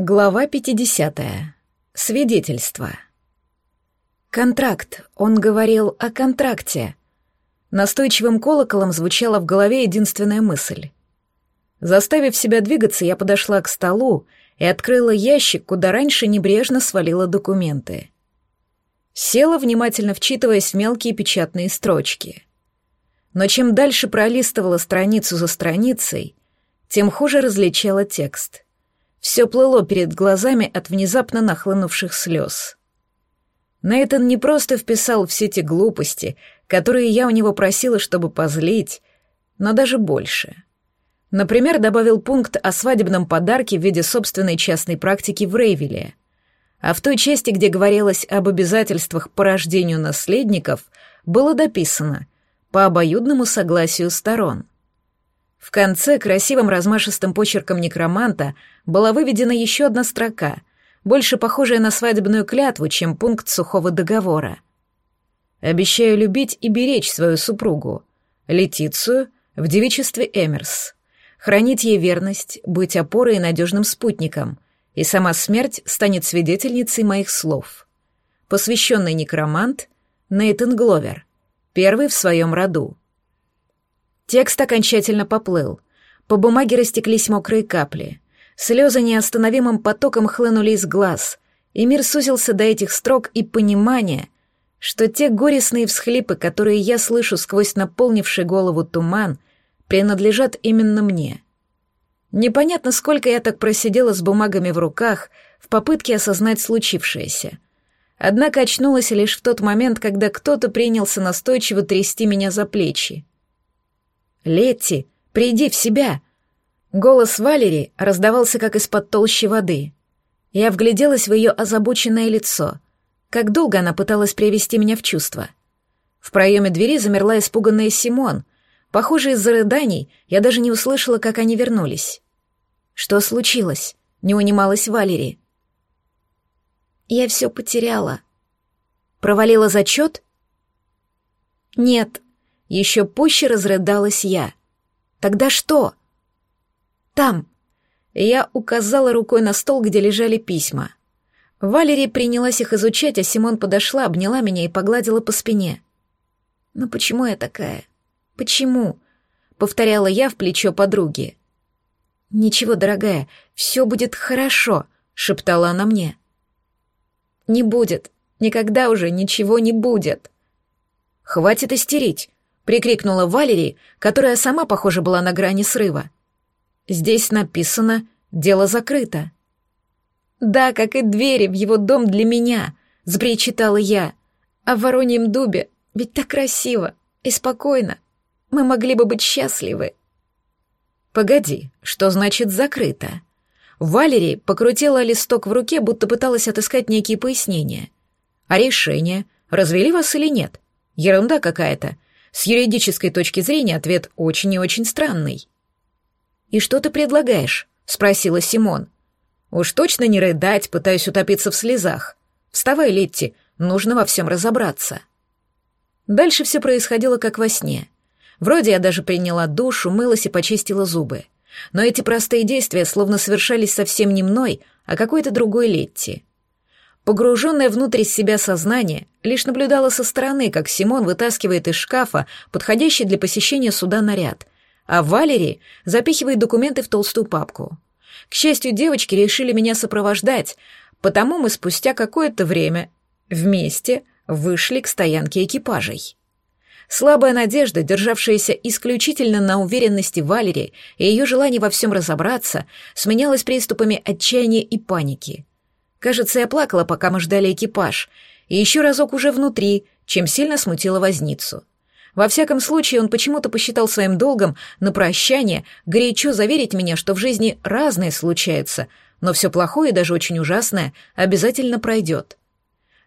Глава 50. Свидетельство. Контракт. Он говорил о контракте. Настойчивым колоколом звучала в голове единственная мысль. Заставив себя двигаться, я подошла к столу и открыла ящик, куда раньше небрежно свалила документы. Села, внимательно вчитываясь в мелкие печатные строчки. Но чем дальше пролистывала страницу за страницей, тем хуже различала текст — все плыло перед глазами от внезапно нахлынувших слез. Нейтан не просто вписал все те глупости, которые я у него просила, чтобы позлить, но даже больше. Например, добавил пункт о свадебном подарке в виде собственной частной практики в Рейвеле. А в той части, где говорилось об обязательствах по рождению наследников, было дописано «по обоюдному согласию сторон». В конце красивым размашистым почерком некроманта была выведена еще одна строка, больше похожая на свадебную клятву, чем пункт сухого договора. «Обещаю любить и беречь свою супругу, Летицию, в девичестве Эмерс, хранить ей верность, быть опорой и надежным спутником, и сама смерть станет свидетельницей моих слов. Посвященный некромант Нейтан Гловер, первый в своем роду». Текст окончательно поплыл. По бумаге растеклись мокрые капли. Слезы неостановимым потоком хлынули из глаз, и мир сузился до этих строк и понимания, что те горестные всхлипы, которые я слышу сквозь наполнивший голову туман, принадлежат именно мне. Непонятно, сколько я так просидела с бумагами в руках в попытке осознать случившееся. Однако очнулась лишь в тот момент, когда кто-то принялся настойчиво трясти меня за плечи. «Летти, приди в себя!» Голос Валери раздавался как из-под толщи воды. Я вгляделась в ее озабоченное лицо. Как долго она пыталась привести меня в чувство. В проеме двери замерла испуганная Симон. Похоже, из-за рыданий я даже не услышала, как они вернулись. «Что случилось?» — не унималась Валери. «Я все потеряла». «Провалила зачет?» «Нет, еще пуще разрыдалась я. «Тогда что?» «Там!» Я указала рукой на стол, где лежали письма. Валерия принялась их изучать, а Симон подошла, обняла меня и погладила по спине. «Ну почему я такая? Почему?» — повторяла я в плечо подруги. «Ничего, дорогая, все будет хорошо», — шептала она мне. «Не будет. Никогда уже ничего не будет». «Хватит истерить прикрикнула Валерий, которая сама, похоже, была на грани срыва. Здесь написано «Дело закрыто». «Да, как и двери в его дом для меня», — запричитала я. «А в Вороньем дубе ведь так красиво и спокойно. Мы могли бы быть счастливы». «Погоди, что значит «закрыто»?» Валерий покрутила листок в руке, будто пыталась отыскать некие пояснения. «А решение? Развели вас или нет? Ерунда какая-то. С юридической точки зрения ответ очень и очень странный. «И что ты предлагаешь?» — спросила Симон. «Уж точно не рыдать, пытаюсь утопиться в слезах. Вставай, Летти, нужно во всем разобраться». Дальше все происходило как во сне. Вроде я даже приняла душ, умылась и почистила зубы. Но эти простые действия словно совершались совсем не мной, а какой-то другой Летти. Погруженное внутрь себя сознание лишь наблюдало со стороны, как Симон вытаскивает из шкафа подходящий для посещения суда наряд, а Валерий запихивает документы в толстую папку. К счастью, девочки решили меня сопровождать, потому мы спустя какое-то время вместе вышли к стоянке экипажей. Слабая надежда, державшаяся исключительно на уверенности Валерии и ее желании во всем разобраться, сменялась приступами отчаяния и паники. Кажется, я плакала, пока мы ждали экипаж, и еще разок уже внутри, чем сильно смутила возницу. Во всяком случае, он почему-то посчитал своим долгом на прощание горячо заверить меня, что в жизни разное случается, но все плохое даже очень ужасное обязательно пройдет.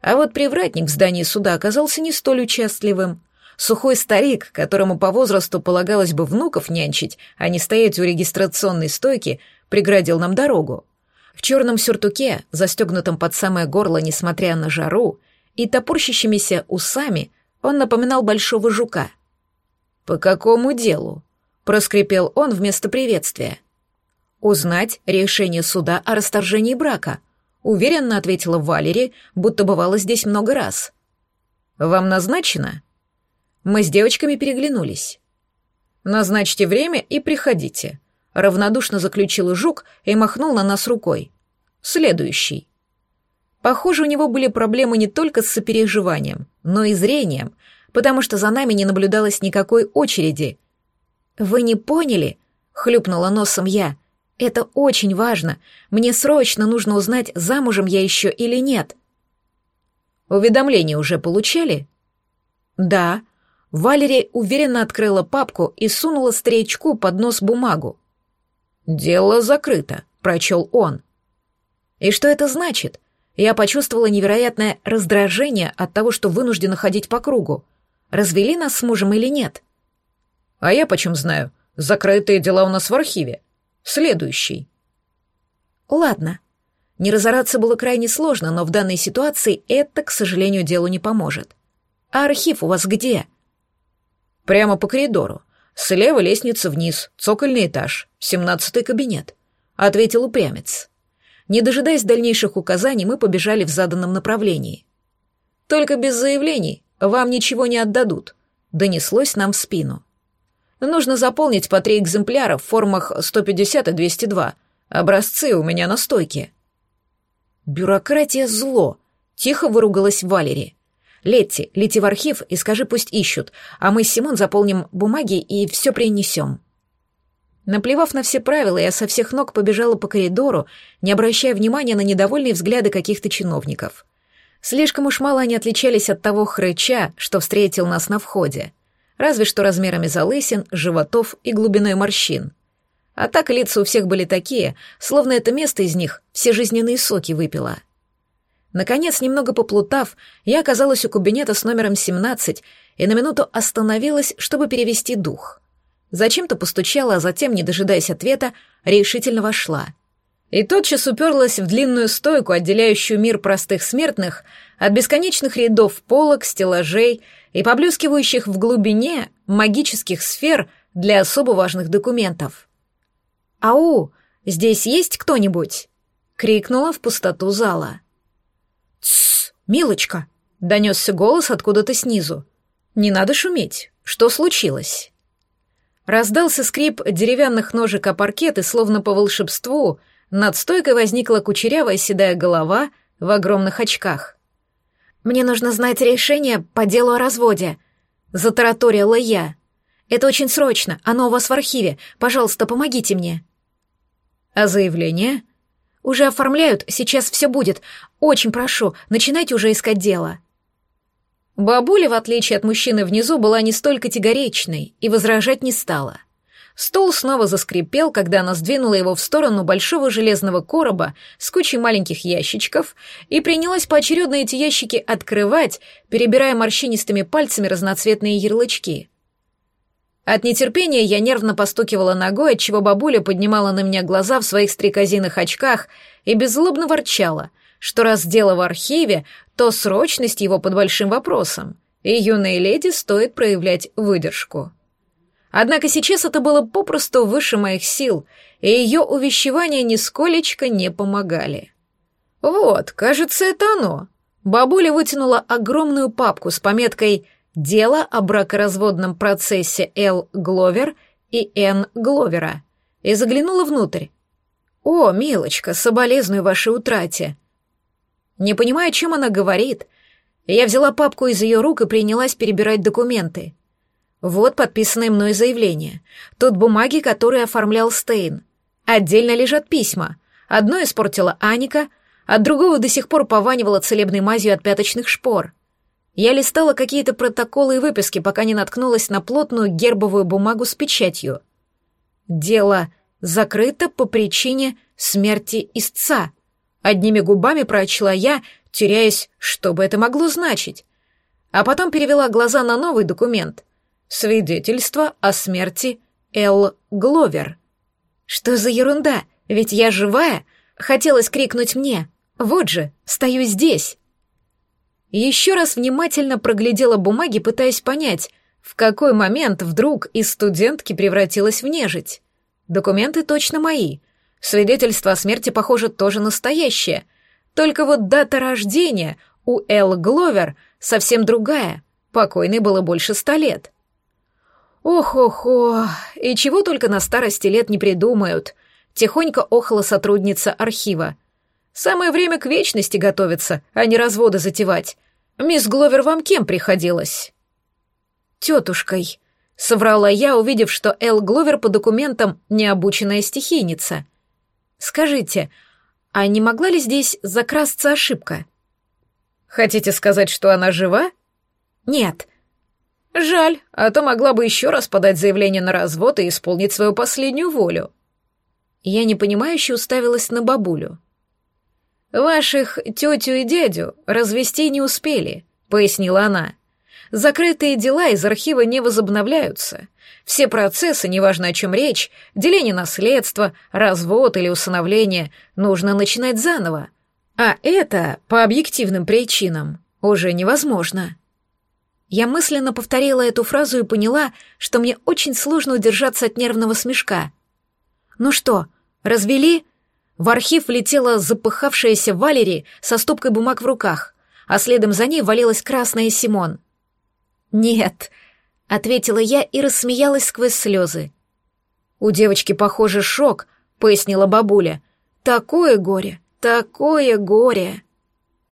А вот привратник в здании суда оказался не столь участливым. Сухой старик, которому по возрасту полагалось бы внуков нянчить, а не стоять у регистрационной стойки, преградил нам дорогу. В черном сюртуке, застегнутом под самое горло, несмотря на жару, и топорщащимися усами, он напоминал большого жука. «По какому делу?» — проскрипел он вместо приветствия. Узнать решение суда о расторжении брака. Уверенно ответила Валери, будто бывала здесь много раз. Вам назначено? Мы с девочками переглянулись. Назначьте время и приходите. Равнодушно заключил Жук и махнул на нас рукой. Следующий. Похоже, у него были проблемы не только с сопереживанием, но и зрением, потому что за нами не наблюдалось никакой очереди. «Вы не поняли?» — хлюпнула носом я. «Это очень важно. Мне срочно нужно узнать, замужем я еще или нет». «Уведомление уже получали?» «Да». Валерия уверенно открыла папку и сунула старичку под нос бумагу. «Дело закрыто», — прочел он. «И что это значит?» Я почувствовала невероятное раздражение от того, что вынуждена ходить по кругу. Развели нас с мужем или нет? А я почем знаю? Закрытые дела у нас в архиве. Следующий. Ладно. Не разораться было крайне сложно, но в данной ситуации это, к сожалению, делу не поможет. А архив у вас где? Прямо по коридору. Слева лестница вниз, цокольный этаж, семнадцатый кабинет, ответил упрямец. Не дожидаясь дальнейших указаний, мы побежали в заданном направлении. «Только без заявлений вам ничего не отдадут», — донеслось нам в спину. «Нужно заполнить по три экземпляра в формах 150 и 202. Образцы у меня на стойке». «Бюрократия — зло», — тихо выругалась Валери. «Летти, лети в архив и скажи, пусть ищут, а мы с Симон заполним бумаги и все принесем». Наплевав на все правила, я со всех ног побежала по коридору, не обращая внимания на недовольные взгляды каких-то чиновников. Слишком уж мало они отличались от того хрыча, что встретил нас на входе. Разве что размерами залысин, животов и глубиной морщин. А так лица у всех были такие, словно это место из них все жизненные соки выпило. Наконец, немного поплутав, я оказалась у кабинета с номером 17 и на минуту остановилась, чтобы перевести дух. Зачем-то постучала, а затем, не дожидаясь ответа, решительно вошла. И тотчас уперлась в длинную стойку, отделяющую мир простых смертных от бесконечных рядов полок, стеллажей и поблескивающих в глубине магических сфер для особо важных документов. «Ау, здесь есть кто-нибудь?» — крикнула в пустоту зала. «Тссс, милочка!» — донесся голос откуда-то снизу. «Не надо шуметь. Что случилось?» Раздался скрип деревянных ножек о паркет, и словно по волшебству над стойкой возникла кучерявая седая голова в огромных очках. «Мне нужно знать решение по делу о разводе», — затараторила я. «Это очень срочно, оно у вас в архиве. Пожалуйста, помогите мне». «А заявление?» «Уже оформляют, сейчас все будет. Очень прошу, начинайте уже искать дело». Бабуля, в отличие от мужчины внизу, была не столь категоричной и возражать не стала. Стол снова заскрипел, когда она сдвинула его в сторону большого железного короба с кучей маленьких ящичков и принялась поочередно эти ящики открывать, перебирая морщинистыми пальцами разноцветные ярлычки. От нетерпения я нервно постукивала ногой, отчего бабуля поднимала на меня глаза в своих стрекозиных очках и беззлобно ворчала, что раз дело в архиве, то срочность его под большим вопросом, и юной леди стоит проявлять выдержку. Однако сейчас это было попросту выше моих сил, и ее увещевания нисколечко не помогали. «Вот, кажется, это оно». Бабуля вытянула огромную папку с пометкой «Дело о бракоразводном процессе Л. Гловер и Н. Гловера» и заглянула внутрь. «О, милочка, соболезную вашей утрате. Не понимая, чем она говорит, я взяла папку из ее рук и принялась перебирать документы. Вот подписанное мной заявление. Тут бумаги, которые оформлял Стейн. Отдельно лежат письма. Одно испортила Аника, от другого до сих пор пованивала целебной мазью от пяточных шпор. Я листала какие-то протоколы и выписки, пока не наткнулась на плотную гербовую бумагу с печатью. Дело закрыто по причине смерти истца. Одними губами прочла я, теряясь, что бы это могло значить. А потом перевела глаза на новый документ. Свидетельство о смерти Эл Гловер. Что за ерунда? Ведь я живая. Хотелось крикнуть мне. Вот же, стою здесь. Еще раз внимательно проглядела бумаги, пытаясь понять, в какой момент вдруг из студентки превратилась в нежить. Документы точно мои — Свидетельство о смерти, похоже, тоже настоящее. Только вот дата рождения у Эл Гловер совсем другая. Покойной было больше ста лет. Ох-охо, и чего только на старости лет не придумают. Тихонько охала сотрудница архива. Самое время к вечности готовиться, а не разводы затевать. Мисс Гловер вам кем приходилась? Тетушкой, соврала я, увидев, что Эл Гловер по документам необученная стихийница. Скажите, а не могла ли здесь закрасться ошибка? Хотите сказать, что она жива? Нет, Жаль, а то могла бы еще раз подать заявление на развод и исполнить свою последнюю волю. Я непонимающе уставилась на бабулю. «Ваших тетю и дядю развести не успели», — пояснила она. «Закрытые дела из архива не возобновляются. Все процессы, неважно о чем речь, деление наследства, развод или усыновление, нужно начинать заново. А это, по объективным причинам, уже невозможно». Я мысленно повторила эту фразу и поняла, что мне очень сложно удержаться от нервного смешка. «Ну что, развели?» В архив влетела запыхавшаяся Валери со стопкой бумаг в руках, а следом за ней валилась красная Симон. «Нет», — ответила я и рассмеялась сквозь слезы. «У девочки, похоже, шок», — пояснила бабуля. «Такое горе, такое горе!»